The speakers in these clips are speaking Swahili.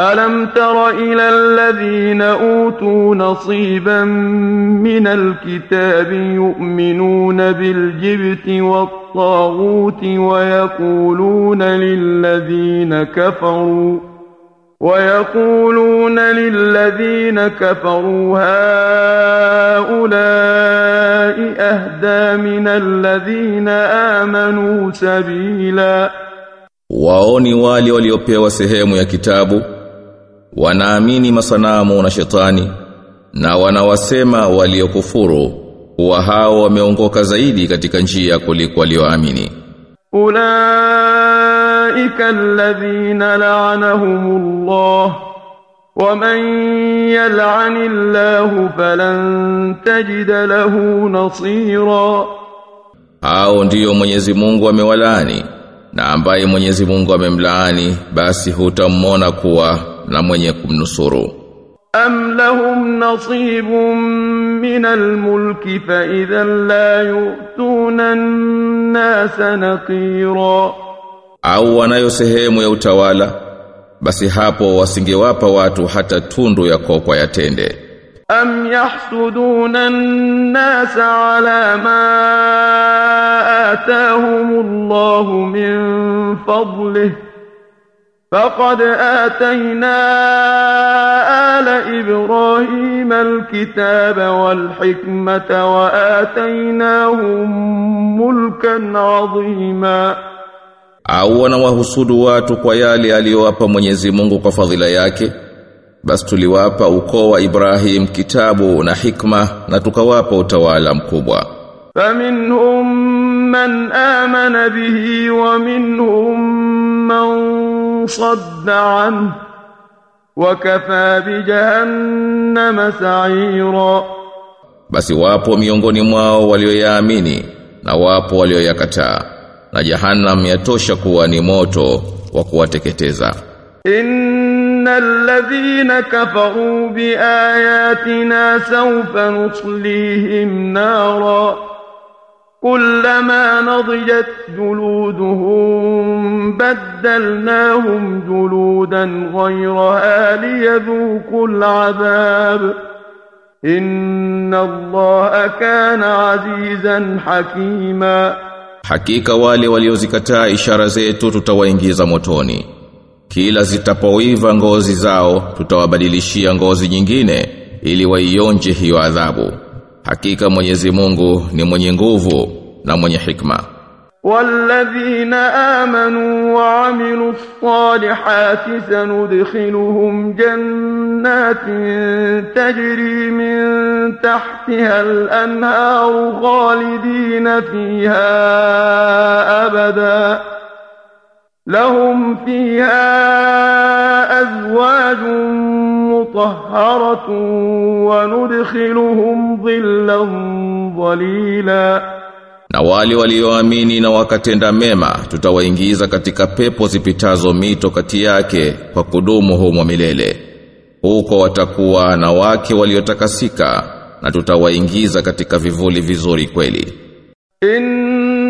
ألم تر إلى الذين أوتوا نصيبا من الكتاب يؤمنون بالجبت والطاغوت ويقولون للذين كفروا ويقولون للذين كفروا هؤلاء أهدى من الذين آمنوا سبيلا Waoni wale waliopewa sehemu ya kitabu. wanaamini masanamu na shetani na wanawasema waliokufuru kuwa hao wameongoka zaidi katika njia kuliko walioamini أولئك الذين لعنهم الله ومن يلعن الله فلن تجد له نصيرا hao ndiyo Mwenyezi Mungu amewalaani na ambaye Mwenyezi Mungu amemlaani basi hutamwona kuwa na mwenye kumnusuru. Am lahum nasibun min almulk fa idhan la yu'tuna an-nasa naqira. Au wanayo sehemu ya utawala basi hapo wasingewapa watu hata tundu ya kokwa yatende am yahsuduna an-nasa ala ma atahum min fadlihi. فقد آتينا آل إبراهيم الكتاب والحكمة وآتيناهم ملكا عظيما au wanawahusudu watu kwa yale aliyowapa Mwenyezi Mungu kwa fadhila yake basi tuliwapa ukoo wa Ibrahim kitabu na hikma na tukawapa utawala mkubwa فمنهم من آمن به ومنهم من صد عنه وكفى بجهنم سعيرا basi wapo miongoni mwao walioyaamini na wapo walioyakataa na jahannam yatosha kuwa ni moto wa kuwateketeza إن الذين كفروا بآياتنا سوف نصليهم نارا كلما نضجت جلودهم بدلناهم جلودا غيرها ليذوقوا العذاب إن الله كان عزيزا حكيما hakika wale waliozikataa ishara zetu tutawaingiza motoni kila zitapoiva ngozi zao tutawabadilishia ngozi nyingine ili waionje hiyo adhabu Hakika Mwenyezi Mungu ni mwenye nguvu na mwenye hikma. والذين آمنوا وعملوا الصالحات سندخلهم جنات تجري من تحتها الأنهار خالدين فيها أبدا لهم فيها أزواج مطهرة وندخلهم ظلا ظليلا na wale walioamini na wakatenda mema tutawaingiza katika pepo zipitazo mito kati yake kwa kudumu humo milele huko watakuwa na wake waliotakasika na tutawaingiza katika vivuli vizuri kweli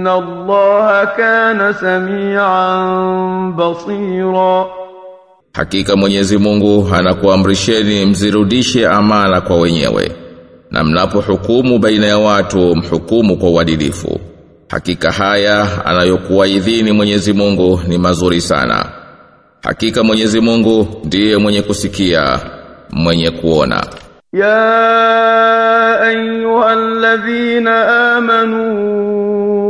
Inna Allaha kana samian basira, hakika Mwenyezi Mungu anakuamrisheni mzirudishe amana kwa wenyewe na mnapohukumu baina ya watu mhukumu kwa uadilifu. Hakika haya anayokuwaidhini Mwenyezi Mungu ni mazuri sana. Hakika Mwenyezi Mungu ndiye mwenye kusikia, mwenye kuona. Ya ayyuhalladhina amanu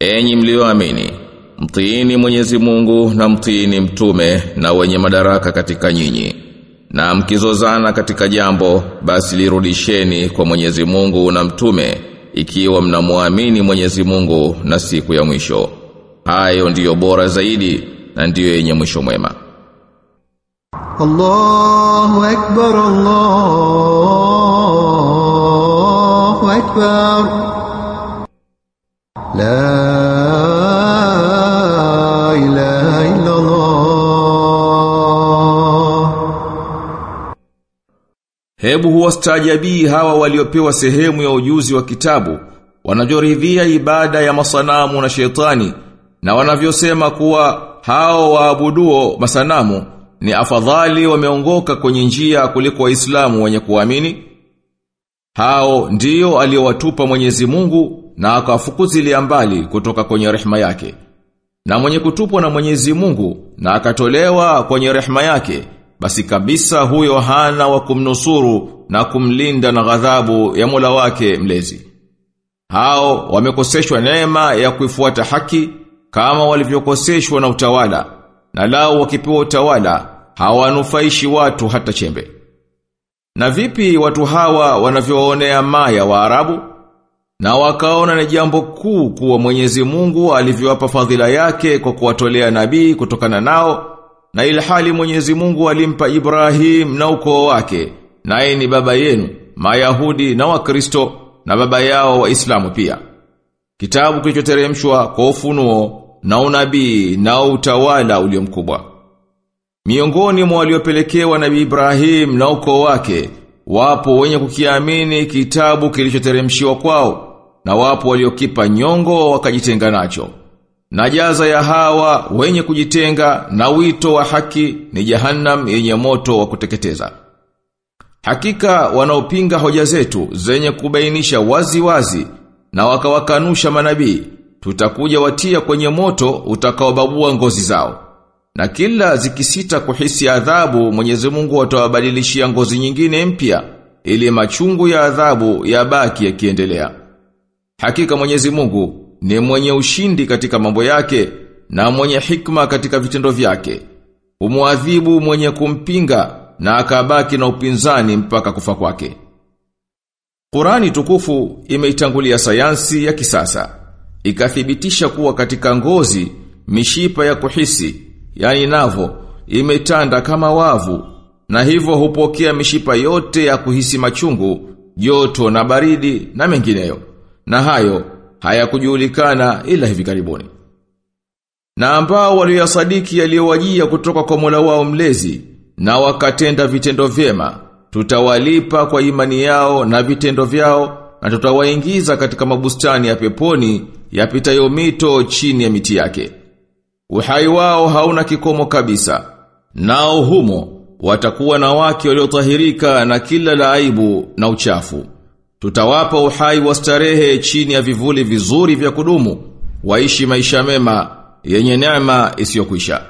Enyi mlioamini, mtiini Mwenyezi Mungu na mtiini mtume na wenye madaraka katika nyinyi. Na mkizozana katika jambo, basi lirudisheni kwa Mwenyezi Mungu na mtume ikiwa mnamwamini Mwenyezi Mungu na siku ya mwisho. Hayo ndiyo bora zaidi na ndiyo yenye mwisho mwema. Allahu akbar Allahu akbar La Hebu huwastajabii hawa waliopewa sehemu ya ujuzi wa kitabu, wanajoridhia ibada ya masanamu na shetani, na wanavyosema kuwa hao waabuduo masanamu ni afadhali wameongoka kwenye njia kuliko waislamu wenye kuamini. Hao ndiyo aliowatupa Mwenyezi Mungu na akawafukuzilia mbali kutoka kwenye rehema yake. Na mwenye kutupwa na Mwenyezi Mungu na akatolewa kwenye rehema yake, basi kabisa huyo hana wa kumnusuru na kumlinda na ghadhabu ya Mola wake mlezi. Hao wamekoseshwa neema ya kuifuata haki kama walivyokoseshwa na utawala, na lao wakipewa utawala hawanufaishi watu hata chembe. Na vipi watu hawa wanavyoonea maya wa Arabu? Na wakaona ni jambo kuu kuwa Mwenyezi Mungu alivyowapa fadhila yake kwa kuwatolea nabii kutokana nao na ilhali Mwenyezi Mungu alimpa Ibrahim na ukoo wake naye ni baba yenu Mayahudi na Wakristo na baba yao Waislamu pia. Kitabu kilichoteremshwa kwa ufunuo na unabii na utawala ulio mkubwa. Miongoni mwa waliopelekewa Nabii Ibrahim na ukoo wake wapo wenye kukiamini kitabu kilichoteremshiwa kwao na wapo waliokipa nyongo wakajitenga nacho. Na jaza ya hawa wenye kujitenga na wito wa haki ni jahannam yenye moto wa kuteketeza. Hakika wanaopinga hoja zetu zenye kubainisha wazi wazi na wakawakanusha manabii, tutakuja watia kwenye moto utakaobabua ngozi zao. Na kila zikisita kuhisi adhabu Mwenyezi Mungu atawabadilishia ngozi nyingine mpya ili machungu ya adhabu yabaki yakiendelea. Hakika Mwenyezi Mungu ni mwenye ushindi katika mambo yake na mwenye hikma katika vitendo vyake. Umuadhibu mwenye kumpinga na akabaki na upinzani mpaka kufa kwake. Qurani tukufu imeitangulia sayansi ya kisasa. Ikathibitisha kuwa katika ngozi mishipa ya kuhisi, yani navo, imetanda kama wavu na hivyo hupokea mishipa yote ya kuhisi machungu, joto na baridi na mengineyo. Na hayo hayakujulikana ila hivi karibuni. Na ambao walioyasadiki yaliyowajia kutoka kwa Mola wao mlezi na wakatenda vitendo vyema, tutawalipa kwa imani yao na vitendo vyao na tutawaingiza katika mabustani ya peponi yapitayo mito chini ya miti yake. Uhai wao hauna kikomo kabisa. Nao humo watakuwa na wake waliotahirika na kila la aibu na uchafu. Tutawapa uhai wa starehe chini ya vivuli vizuri vya kudumu, waishi maisha mema yenye neema isiyokwisha.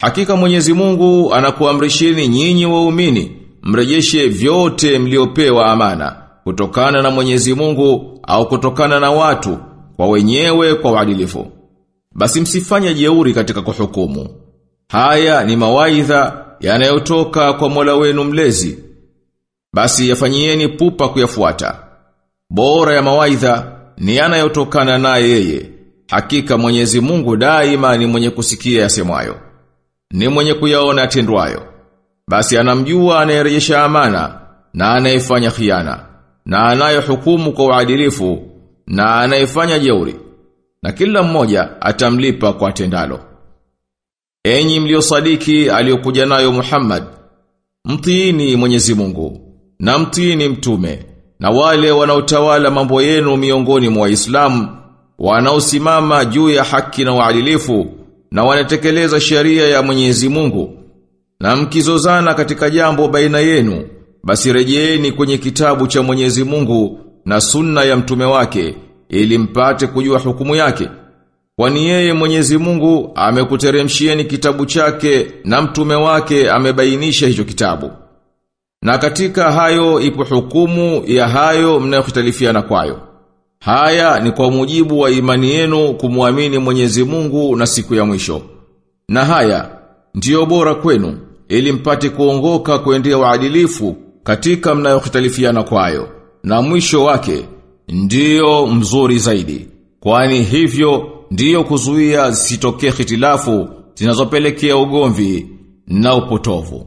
Hakika Mwenyezi Mungu anakuamrishini nyinyi waumini mrejeshe vyote mliopewa amana kutokana na Mwenyezi Mungu au kutokana na watu kwa wenyewe kwa uadilifu. Basi msifanye jeuri katika kuhukumu. Haya ni mawaidha yanayotoka kwa Mola wenu mlezi. Basi yafanyieni pupa kuyafuata. Bora ya mawaidha ni yanayotokana naye yeye. Hakika Mwenyezi Mungu daima ni mwenye kusikia yasemwayo. Ni mwenye kuyaona atendwayo. Basi anamjua anayerejesha amana na anayefanya khiana na anayehukumu kwa uadilifu na anayefanya jeuri. Na kila mmoja atamlipa kwa tendalo. Enyi mliosadiki aliyokuja nayo Muhammad, mtiini Mwenyezi Mungu na mtini mtume na wale wanaotawala mambo yenu miongoni mwa Waislamu wanaosimama juu ya haki na uadilifu na wanatekeleza sheria ya Mwenyezi Mungu na mkizozana katika jambo baina yenu basi rejeeni kwenye kitabu cha Mwenyezi Mungu na sunna ya mtume wake ili mpate kujua hukumu yake. Kwani yeye Mwenyezi Mungu amekuteremshieni kitabu chake na mtume wake amebainisha hicho kitabu Na katika hayo ipo hukumu ya hayo mnayokhitalifiana kwayo. Haya ni kwa mujibu wa imani yenu kumwamini Mwenyezi Mungu na siku ya mwisho. Na haya ndiyo bora kwenu ili mpate kuongoka kuendea waadilifu katika mnayokhitalifiana kwayo. Na mwisho wake ndiyo mzuri zaidi. Kwani hivyo ndiyo kuzuia zisitokee hitilafu zinazopelekea ugomvi na upotovu.